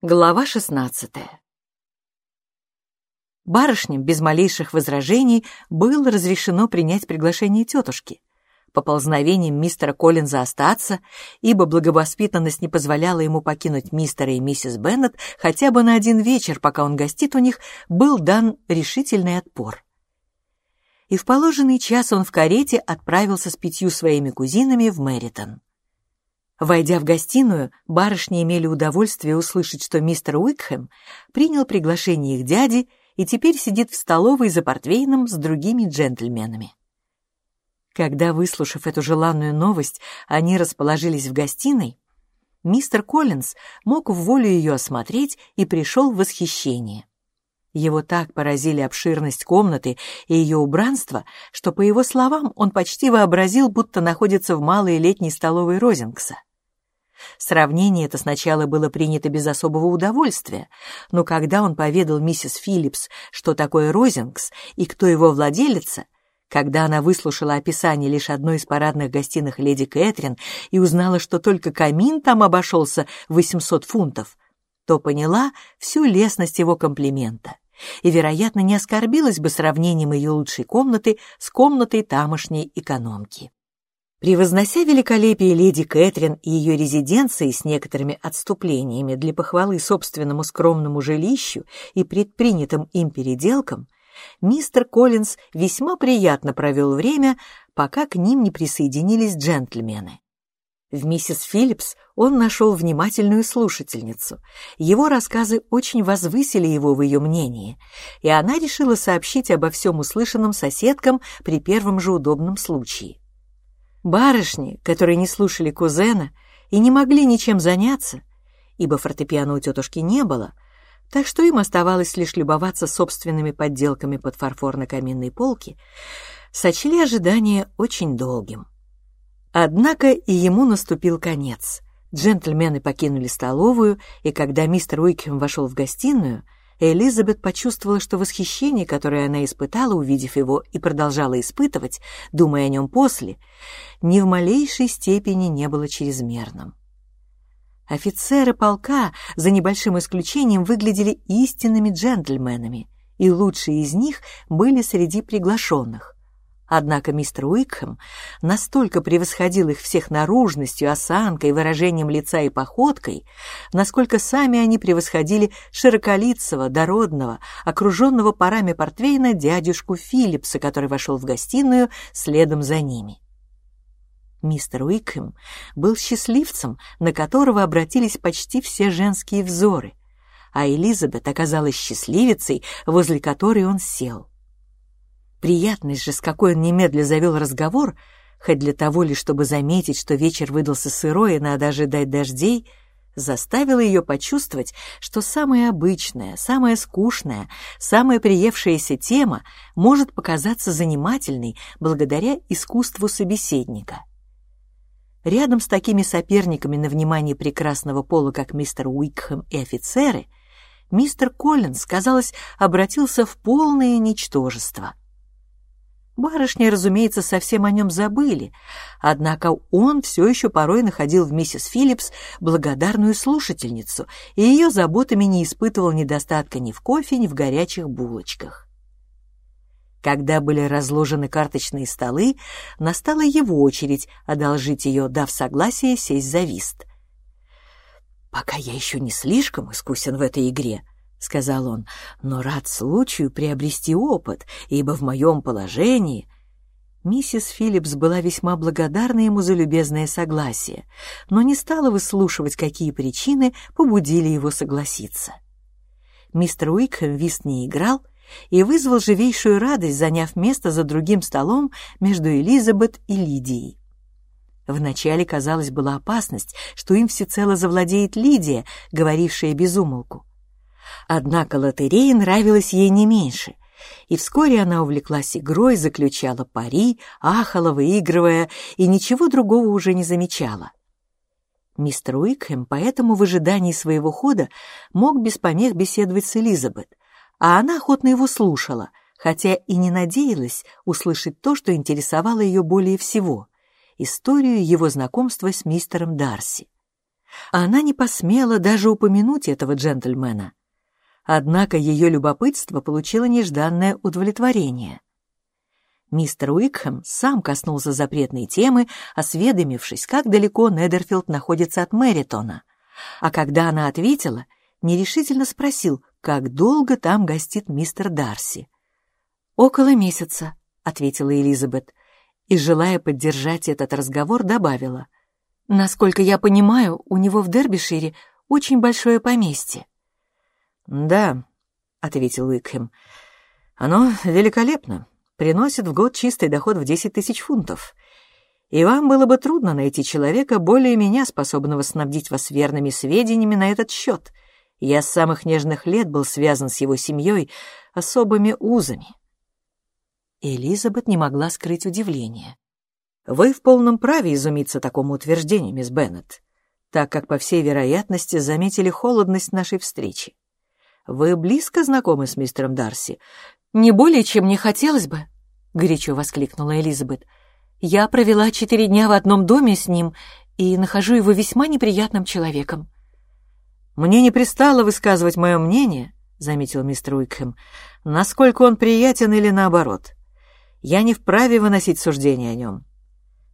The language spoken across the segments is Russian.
Глава шестнадцатая. Барышням без малейших возражений было разрешено принять приглашение тетушки. Поползновением мистера Коллинза остаться, ибо благовоспитанность не позволяла ему покинуть мистера и миссис Беннет хотя бы на один вечер, пока он гостит у них, был дан решительный отпор. И в положенный час он в карете отправился с пятью своими кузинами в Мэритон. Войдя в гостиную, барышни имели удовольствие услышать, что мистер Уикхэм принял приглашение их дяди и теперь сидит в столовой за портвейном с другими джентльменами. Когда, выслушав эту желанную новость, они расположились в гостиной, мистер Коллинз мог в волю ее осмотреть и пришел в восхищение. Его так поразили обширность комнаты и ее убранство, что, по его словам, он почти вообразил, будто находится в малой летней столовой Розингса. Сравнение это сначала было принято без особого удовольствия, но когда он поведал миссис Филлипс, что такое Розингс и кто его владелица, когда она выслушала описание лишь одной из парадных гостиных леди Кэтрин и узнала, что только камин там обошелся 800 фунтов, то поняла всю лестность его комплимента и, вероятно, не оскорбилась бы сравнением ее лучшей комнаты с комнатой тамошней экономки. Превознося великолепие леди Кэтрин и ее резиденции с некоторыми отступлениями для похвалы собственному скромному жилищу и предпринятым им переделкам, мистер Коллинз весьма приятно провел время, пока к ним не присоединились джентльмены. В миссис Филлипс он нашел внимательную слушательницу. Его рассказы очень возвысили его в ее мнении, и она решила сообщить обо всем услышанном соседкам при первом же удобном случае. Барышни, которые не слушали кузена и не могли ничем заняться, ибо фортепиано у тетушки не было, так что им оставалось лишь любоваться собственными подделками под фарфор на каминной полке, сочли ожидание очень долгим. Однако и ему наступил конец. Джентльмены покинули столовую, и когда мистер Уикхем вошел в гостиную — Элизабет почувствовала, что восхищение, которое она испытала, увидев его, и продолжала испытывать, думая о нем после, ни в малейшей степени не было чрезмерным. Офицеры полка, за небольшим исключением, выглядели истинными джентльменами, и лучшие из них были среди приглашенных. Однако мистер Уикхэм настолько превосходил их всех наружностью, осанкой, выражением лица и походкой, насколько сами они превосходили широколицего, дородного, окруженного парами портвейна дядюшку Филлипса, который вошел в гостиную следом за ними. Мистер Уикхэм был счастливцем, на которого обратились почти все женские взоры, а Элизабет оказалась счастливицей, возле которой он сел. Приятность же, с какой он немедля завел разговор, хоть для того лишь, чтобы заметить, что вечер выдался сырой и надо ожидать дождей, заставила ее почувствовать, что самая обычная, самая скучная, самая приевшаяся тема может показаться занимательной благодаря искусству собеседника. Рядом с такими соперниками на внимание прекрасного пола, как мистер Уикхэм и офицеры, мистер Коллинз, казалось, обратился в полное ничтожество — Барышни, разумеется, совсем о нем забыли, однако он все еще порой находил в миссис Филлипс благодарную слушательницу и ее заботами не испытывал недостатка ни в кофе, ни в горячих булочках. Когда были разложены карточные столы, настала его очередь одолжить ее, дав согласие сесть за вист. «Пока я еще не слишком искусен в этой игре», — сказал он, — «но рад случаю приобрести опыт, ибо в моем положении...» Миссис Филлипс была весьма благодарна ему за любезное согласие, но не стала выслушивать, какие причины побудили его согласиться. Мистер Уикхэм вист не играл и вызвал живейшую радость, заняв место за другим столом между Элизабет и Лидией. Вначале, казалось, была опасность, что им всецело завладеет Лидия, говорившая без умолку. Однако лотерея нравилась ей не меньше, и вскоре она увлеклась игрой, заключала пари, ахала, выигрывая, и ничего другого уже не замечала. Мистер Уикхэм поэтому в ожидании своего хода мог без помех беседовать с Элизабет, а она охотно его слушала, хотя и не надеялась услышать то, что интересовало ее более всего — историю его знакомства с мистером Дарси. а она не посмела даже упомянуть этого джентльмена. Однако ее любопытство получило нежданное удовлетворение. Мистер Уикхэм сам коснулся запретной темы, осведомившись, как далеко Недерфилд находится от Мэритона. А когда она ответила, нерешительно спросил, как долго там гостит мистер Дарси. «Около месяца», — ответила Элизабет, и, желая поддержать этот разговор, добавила. «Насколько я понимаю, у него в Дербишире очень большое поместье». «Да», — ответил Уикхэм, — «оно великолепно, приносит в год чистый доход в десять тысяч фунтов. И вам было бы трудно найти человека, более меня, способного снабдить вас верными сведениями на этот счет. Я с самых нежных лет был связан с его семьей особыми узами». Элизабет не могла скрыть удивление. «Вы в полном праве изумиться такому утверждению, мисс Беннет, так как, по всей вероятности, заметили холодность нашей встречи. Вы близко знакомы с мистером Дарси? Не более, чем мне хотелось бы, горячо воскликнула Элизабет. Я провела четыре дня в одном доме с ним и нахожу его весьма неприятным человеком. Мне не пристало высказывать мое мнение, заметил мистер Уикхэм, насколько он приятен или наоборот. Я не вправе выносить суждения о нем.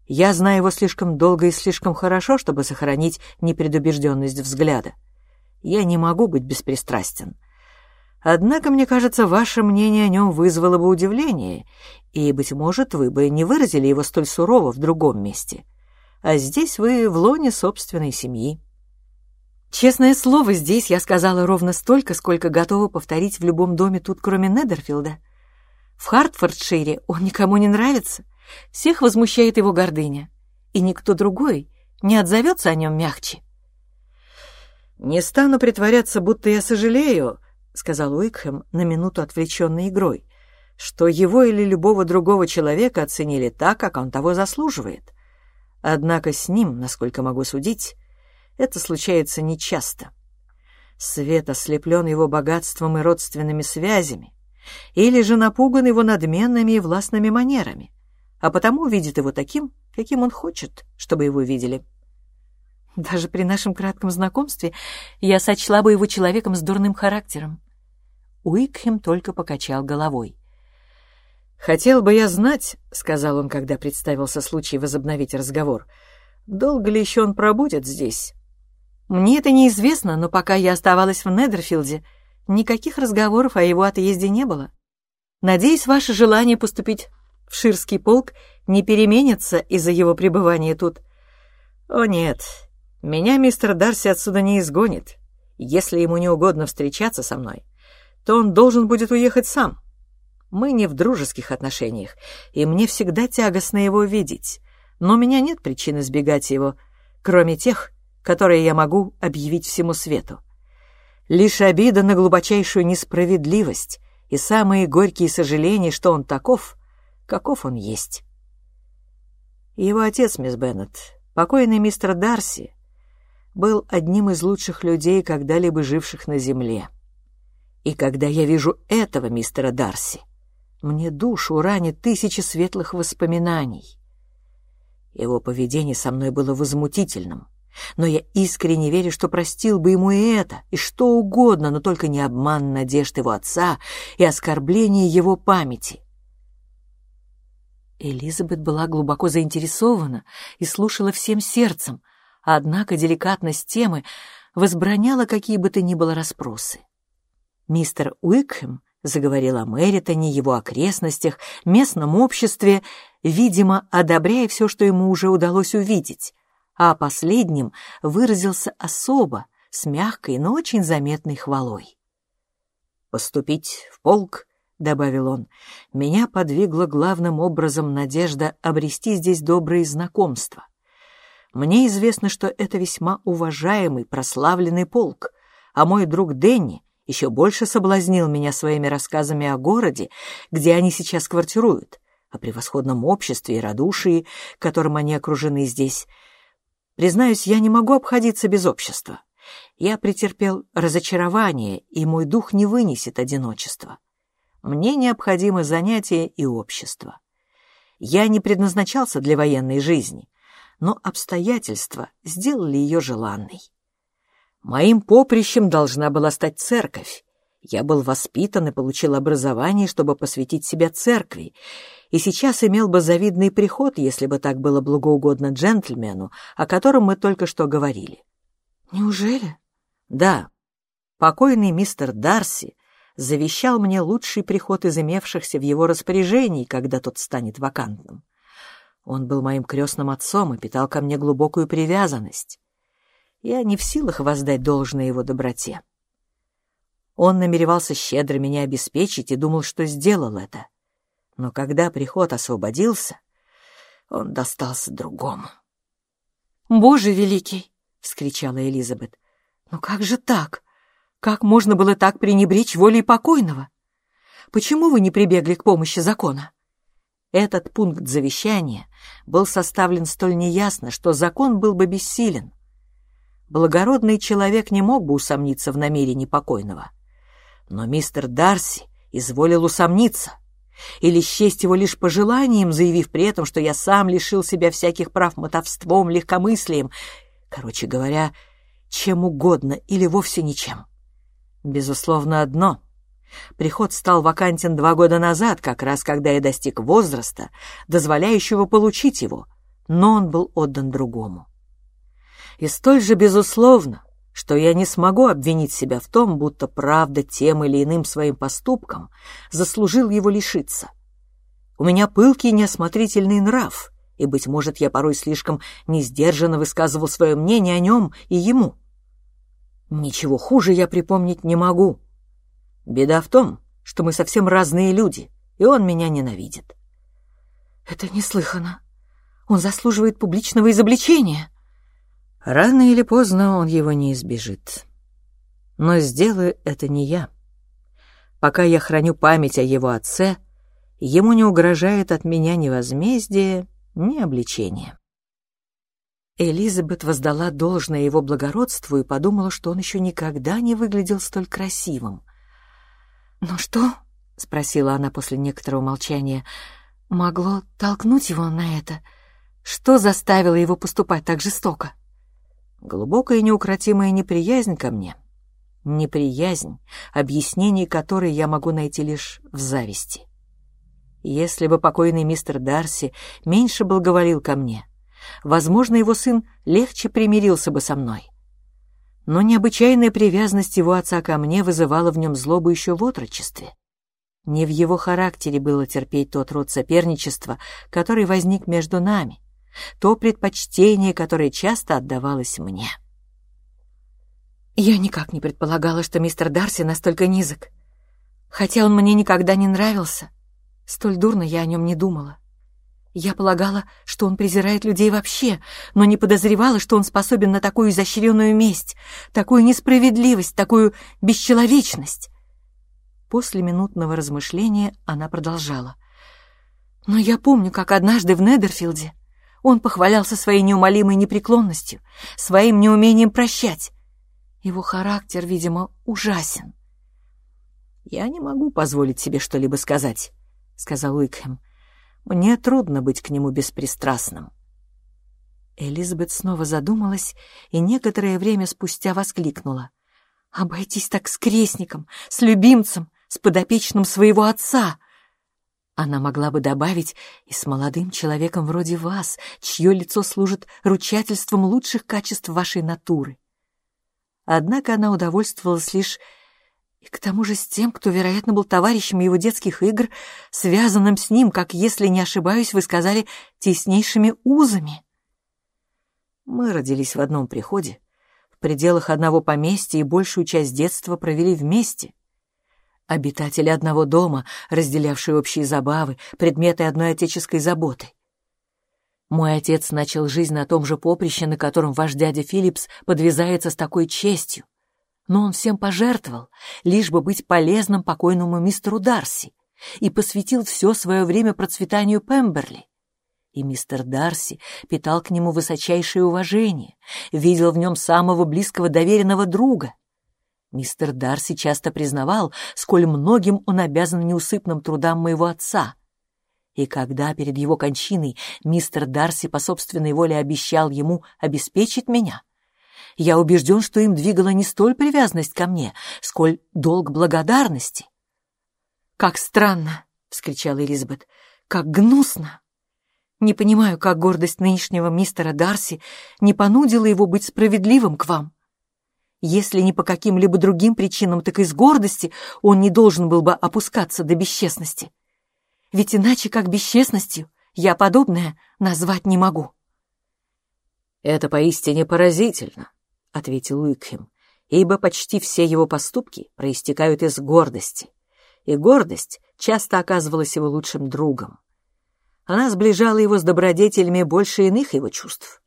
Я знаю его слишком долго и слишком хорошо, чтобы сохранить непредубежденность взгляда. Я не могу быть беспристрастен. Однако, мне кажется, ваше мнение о нем вызвало бы удивление, и, быть может, вы бы не выразили его столь сурово в другом месте. А здесь вы в лоне собственной семьи. Честное слово, здесь я сказала ровно столько, сколько готова повторить в любом доме тут, кроме Недерфилда. В Хартфордшире он никому не нравится. Всех возмущает его гордыня. И никто другой не отзовется о нем мягче. «Не стану притворяться, будто я сожалею», — сказал Уикхэм на минуту отвлеченной игрой, что его или любого другого человека оценили так, как он того заслуживает. Однако с ним, насколько могу судить, это случается нечасто. Свет ослеплен его богатством и родственными связями, или же напуган его надменными и властными манерами, а потому видит его таким, каким он хочет, чтобы его видели. Даже при нашем кратком знакомстве я сочла бы его человеком с дурным характером. Уикхем только покачал головой. «Хотел бы я знать», — сказал он, когда представился случай возобновить разговор, «долго ли еще он пробудет здесь?» «Мне это неизвестно, но пока я оставалась в Недерфилде, никаких разговоров о его отъезде не было. Надеюсь, ваше желание поступить в Ширский полк не переменится из-за его пребывания тут». «О нет, меня мистер Дарси отсюда не изгонит, если ему не угодно встречаться со мной то он должен будет уехать сам. Мы не в дружеских отношениях, и мне всегда тягостно его видеть, но у меня нет причин избегать его, кроме тех, которые я могу объявить всему свету. Лишь обида на глубочайшую несправедливость и самые горькие сожаления, что он таков, каков он есть. Его отец, мисс Беннет, покойный мистер Дарси, был одним из лучших людей, когда-либо живших на земле. И когда я вижу этого мистера Дарси, мне душу ранит тысячи светлых воспоминаний. Его поведение со мной было возмутительным, но я искренне верю, что простил бы ему и это, и что угодно, но только не обман надежд его отца и оскорбление его памяти. Элизабет была глубоко заинтересована и слушала всем сердцем, однако деликатность темы возбраняла какие бы то ни было расспросы. Мистер Уикхэм заговорил о Мэритоне, его окрестностях, местном обществе, видимо, одобряя все, что ему уже удалось увидеть, а о последнем выразился особо, с мягкой, но очень заметной хвалой. «Поступить в полк», — добавил он, — «меня подвигла главным образом надежда обрести здесь добрые знакомства. Мне известно, что это весьма уважаемый, прославленный полк, а мой друг Дэнни еще больше соблазнил меня своими рассказами о городе, где они сейчас квартируют, о превосходном обществе и радушии, которым они окружены здесь. Признаюсь, я не могу обходиться без общества. Я претерпел разочарование, и мой дух не вынесет одиночества. Мне необходимы занятия и общество. Я не предназначался для военной жизни, но обстоятельства сделали ее желанной. Моим поприщем должна была стать церковь. Я был воспитан и получил образование, чтобы посвятить себя церкви, и сейчас имел бы завидный приход, если бы так было благоугодно джентльмену, о котором мы только что говорили. Неужели? Да. Покойный мистер Дарси завещал мне лучший приход из имевшихся в его распоряжении, когда тот станет вакантным. Он был моим крестным отцом и питал ко мне глубокую привязанность. Я не в силах воздать должное его доброте. Он намеревался щедро меня обеспечить и думал, что сделал это. Но когда приход освободился, он достался другому. «Боже великий!» — вскричала Элизабет. «Но как же так? Как можно было так пренебречь волей покойного? Почему вы не прибегли к помощи закона?» Этот пункт завещания был составлен столь неясно, что закон был бы бессилен. Благородный человек не мог бы усомниться в намерении покойного. Но мистер Дарси изволил усомниться или счесть его лишь пожеланием, заявив при этом, что я сам лишил себя всяких прав мотовством, легкомыслием, короче говоря, чем угодно или вовсе ничем. Безусловно, одно. Приход стал вакантен два года назад, как раз когда я достиг возраста, дозволяющего получить его, но он был отдан другому. И столь же безусловно, что я не смогу обвинить себя в том, будто правда тем или иным своим поступком заслужил его лишиться. У меня пылкий неосмотрительный нрав, и, быть может, я порой слишком несдержанно высказывал свое мнение о нем и ему. Ничего хуже я припомнить не могу. Беда в том, что мы совсем разные люди, и он меня ненавидит. Это неслыханно. Он заслуживает публичного изобличения. Рано или поздно он его не избежит. Но сделаю это не я. Пока я храню память о его отце, ему не угрожает от меня ни возмездие, ни обличение. Элизабет воздала должное его благородству и подумала, что он еще никогда не выглядел столь красивым. «Ну что?» — спросила она после некоторого молчания. «Могло толкнуть его на это? Что заставило его поступать так жестоко?» Глубокая неукротимая неприязнь ко мне. Неприязнь, объяснение которой я могу найти лишь в зависти. Если бы покойный мистер Дарси меньше благоволил ко мне, возможно, его сын легче примирился бы со мной. Но необычайная привязанность его отца ко мне вызывала в нем злобу еще в отрочестве. Не в его характере было терпеть тот род соперничества, который возник между нами, то предпочтение, которое часто отдавалось мне. Я никак не предполагала, что мистер Дарси настолько низок. Хотя он мне никогда не нравился, столь дурно я о нем не думала. Я полагала, что он презирает людей вообще, но не подозревала, что он способен на такую изощренную месть, такую несправедливость, такую бесчеловечность. После минутного размышления она продолжала. «Но я помню, как однажды в Недерфилде он похвалялся своей неумолимой непреклонностью, своим неумением прощать. Его характер, видимо, ужасен. «Я не могу позволить себе что-либо сказать», — сказал Уикхэм. «Мне трудно быть к нему беспристрастным». Элизабет снова задумалась и некоторое время спустя воскликнула. «Обойтись так с крестником, с любимцем, с подопечным своего отца!» Она могла бы добавить и с молодым человеком вроде вас, чье лицо служит ручательством лучших качеств вашей натуры. Однако она удовольствовалась лишь и к тому же с тем, кто, вероятно, был товарищем его детских игр, связанным с ним, как, если не ошибаюсь, вы сказали, теснейшими узами. Мы родились в одном приходе, в пределах одного поместья и большую часть детства провели вместе — обитатели одного дома, разделявшие общие забавы, предметы одной отеческой заботы. Мой отец начал жизнь на том же поприще, на котором ваш дядя Филлипс подвязается с такой честью. Но он всем пожертвовал, лишь бы быть полезным покойному мистеру Дарси, и посвятил все свое время процветанию Пемберли. И мистер Дарси питал к нему высочайшее уважение, видел в нем самого близкого доверенного друга — Мистер Дарси часто признавал, сколь многим он обязан неусыпным трудам моего отца. И когда перед его кончиной мистер Дарси по собственной воле обещал ему обеспечить меня, Я убежден, что им двигала не столь привязанность ко мне, сколь долг благодарности. «Как странно!» — вскричала Элизабет. «Как гнусно!» Не понимаю, как гордость нынешнего мистера Дарси не понудила его быть справедливым к вам. Если не по каким-либо другим причинам, так из гордости он не должен был бы опускаться до бесчестности. Ведь иначе, как бесчестностью, я подобное назвать не могу. «Это поистине поразительно», — ответил Уикхем, «ибо почти все его поступки проистекают из гордости, и гордость часто оказывалась его лучшим другом. Она сближала его с добродетелями больше иных его чувств.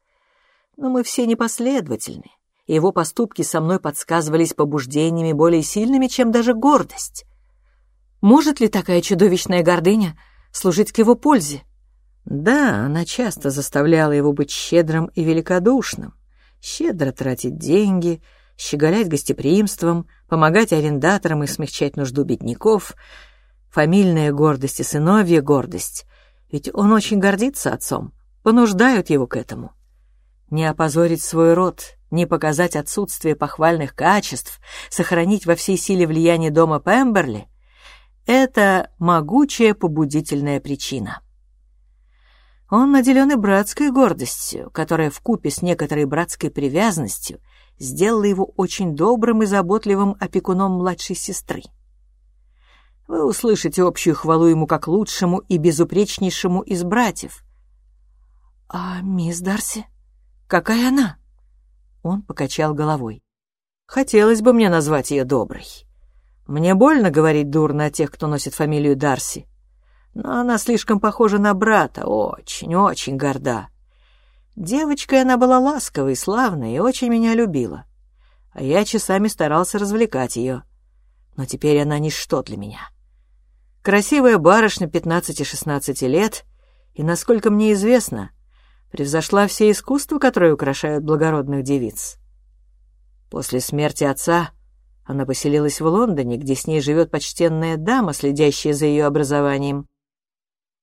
Но мы все непоследовательны, и его поступки со мной подсказывались побуждениями более сильными, чем даже гордость. Может ли такая чудовищная гордыня служить к его пользе? Да, она часто заставляла его быть щедрым и великодушным, щедро тратить деньги, щеголять гостеприимством, помогать арендаторам и смягчать нужду бедняков. Фамильная гордость и сыновья гордость. Ведь он очень гордится отцом, понуждают его к этому. Не опозорить свой род, не показать отсутствие похвальных качеств, сохранить во всей силе влияние дома Пемберли — это могучая побудительная причина. Он наделен и братской гордостью, которая вкупе с некоторой братской привязанностью сделала его очень добрым и заботливым опекуном младшей сестры. Вы услышите общую хвалу ему как лучшему и безупречнейшему из братьев. «А мисс Дарси? Какая она?» Он покачал головой. «Хотелось бы мне назвать ее доброй. Мне больно говорить дурно о тех, кто носит фамилию Дарси но она слишком похожа на брата, очень-очень горда. Девочкой она была ласковой, славной и очень меня любила. А я часами старался развлекать ее. Но теперь она ничто для меня. Красивая барышня 15-16 лет, и, насколько мне известно, превзошла все искусства, которые украшают благородных девиц. После смерти отца она поселилась в Лондоне, где с ней живет почтенная дама, следящая за ее образованием.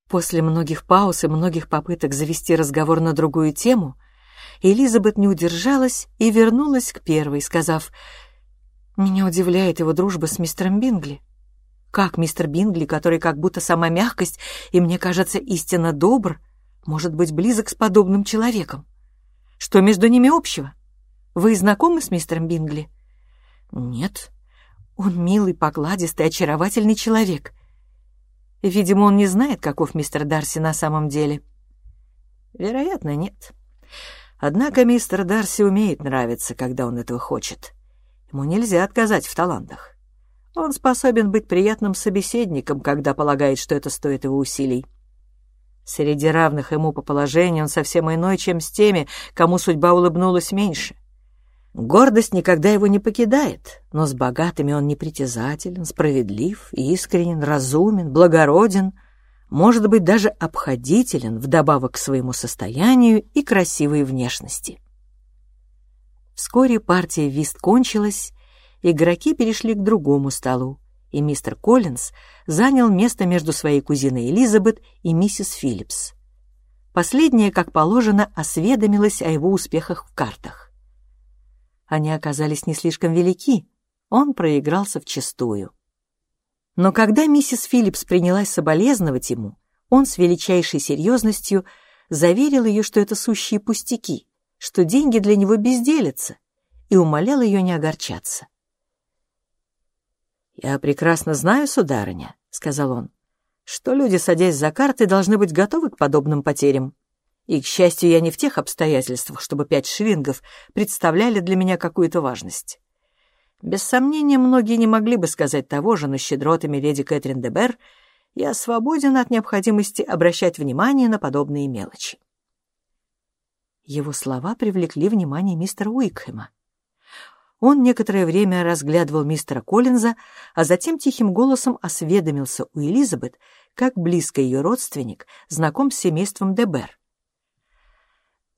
После многих пауз и многих попыток завести разговор на другую тему, Элизабет не удержалась и вернулась к первой, сказав, «Меня удивляет его дружба с мистером Бингли. Как мистер Бингли, который как будто сама мягкость и, мне кажется, истинно добр, может быть близок с подобным человеком? Что между ними общего? Вы знакомы с мистером Бингли?» «Нет. Он милый, покладистый, очаровательный человек». Видимо, он не знает, каков мистер Дарси на самом деле. Вероятно, нет. Однако мистер Дарси умеет нравиться, когда он этого хочет. Ему нельзя отказать в талантах. Он способен быть приятным собеседником, когда полагает, что это стоит его усилий. Среди равных ему по положению он совсем иной, чем с теми, кому судьба улыбнулась меньше. Гордость никогда его не покидает, но с богатыми он непритязателен, справедлив, искренен, разумен, благороден, может быть, даже обходителен вдобавок к своему состоянию и красивой внешности. Вскоре партия вист кончилась, игроки перешли к другому столу, и мистер Коллинз занял место между своей кузиной Элизабет и миссис Филлипс. Последняя, как положено, осведомилась о его успехах в картах. Они оказались не слишком велики, он проигрался вчистую. Но когда миссис Филлипс принялась соболезновать ему, он с величайшей серьезностью заверил ее, что это сущие пустяки, что деньги для него безделятся, и умолял ее не огорчаться. «Я прекрасно знаю, сударыня», — сказал он, «что люди, садясь за карты, должны быть готовы к подобным потерям. И, к счастью, я не в тех обстоятельствах, чтобы пять шиллингов представляли для меня какую-то важность. Без сомнения, многие не могли бы сказать того же, но щедротами леди Кэтрин де Бер я свободен от необходимости обращать внимание на подобные мелочи. Его слова привлекли внимание мистера Уикхэма. Он некоторое время разглядывал мистера Коллинза, а затем тихим голосом осведомился у Элизабет, как близко ее родственник знаком с семейством Дебер.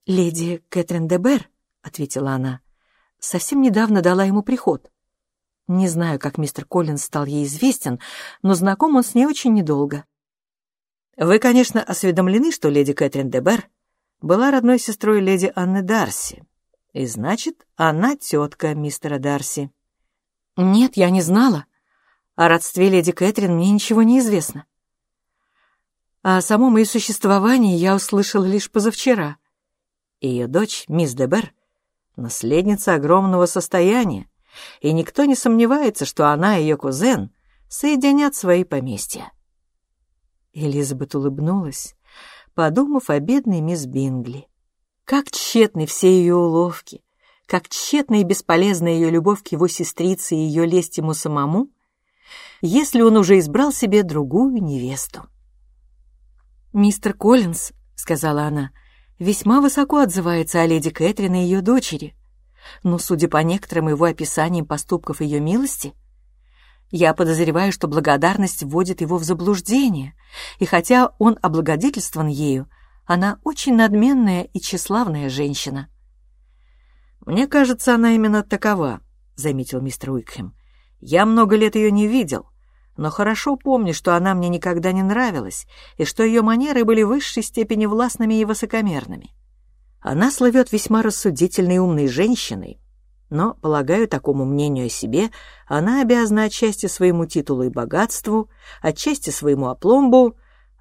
«Леди Кэтрин де Бер», — ответила она, — «совсем недавно дала ему приход. Не знаю, как мистер Коллинз стал ей известен, но знаком он с ней очень недолго». «Вы, конечно, осведомлены, что леди Кэтрин де Бер была родной сестрой леди Анны Дарси. И значит, она тетка мистера Дарси. Нет, я не знала. О родстве леди Кэтрин мне ничего не известно. О самом ее существовании я услышала лишь позавчера. Ее дочь, мисс Дебер, наследница огромного состояния, и никто не сомневается, что она и ее кузен соединят свои поместья. Элизабет улыбнулась, подумав о бедной мисс Бингли. Как тщетны все ее уловки, как тщетна и бесполезна ее любовь к его сестрице и ее лесть ему самому, если он уже избрал себе другую невесту. «Мистер Коллинз», — сказала она, — «весьма высоко отзывается о леди Кэтрин и ее дочери, но, судя по некоторым его описаниям поступков ее милости, я подозреваю, что благодарность вводит его в заблуждение, и хотя он облагодетельствован ею, она очень надменная и тщеславная женщина. «Мне кажется, она именно такова», — заметил мистер Уикхэм. «Я много лет ее не видел, но хорошо помню, что она мне никогда не нравилась, и что ее манеры были в высшей степени властными и высокомерными. Она слывет весьма рассудительной и умной женщиной, но, полагаю, такому мнению о себе она обязана отчасти своему титулу и богатству, отчасти своему опломбу,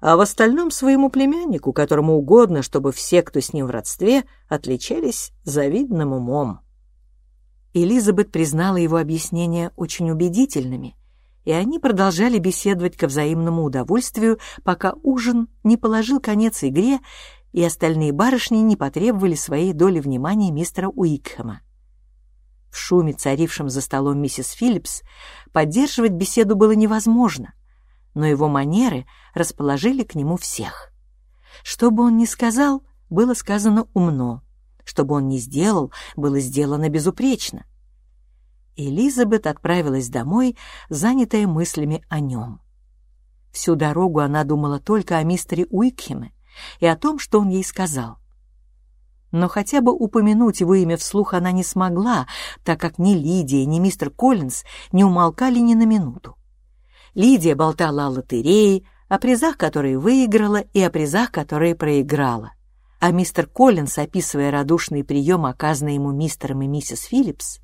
а в остальном своему племяннику, которому угодно, чтобы все, кто с ним в родстве, отличались завидным умом. Элизабет признала его объяснения очень убедительными, и они продолжали беседовать ко взаимному удовольствию, пока ужин не положил конец игре, и остальные барышни не потребовали своей доли внимания мистера Уикхэма. В шуме, царившем за столом миссис Филлипс, поддерживать беседу было невозможно — но его манеры расположили к нему всех. Что бы он ни сказал, было сказано умно. Что бы он ни сделал, было сделано безупречно. Элизабет отправилась домой, занятая мыслями о нем. Всю дорогу она думала только о мистере Уикхеме и о том, что он ей сказал. Но хотя бы упомянуть его имя вслух она не смогла, так как ни Лидия, ни мистер Коллинз не умолкали ни на минуту. Лидия болтала о лотерее, о призах, которые выиграла, и о призах, которые проиграла. А мистер Коллинс, описывая радушный прием, оказанный ему мистером и миссис Филлипс,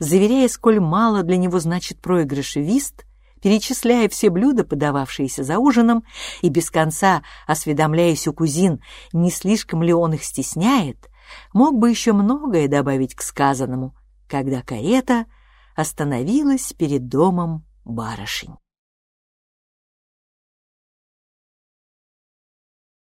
заверяя, сколь мало для него значит проигрыш вист, перечисляя все блюда, подававшиеся за ужином, и без конца осведомляясь у кузин, не слишком ли он их стесняет, мог бы еще многое добавить к сказанному, когда карета остановилась перед домом барышень.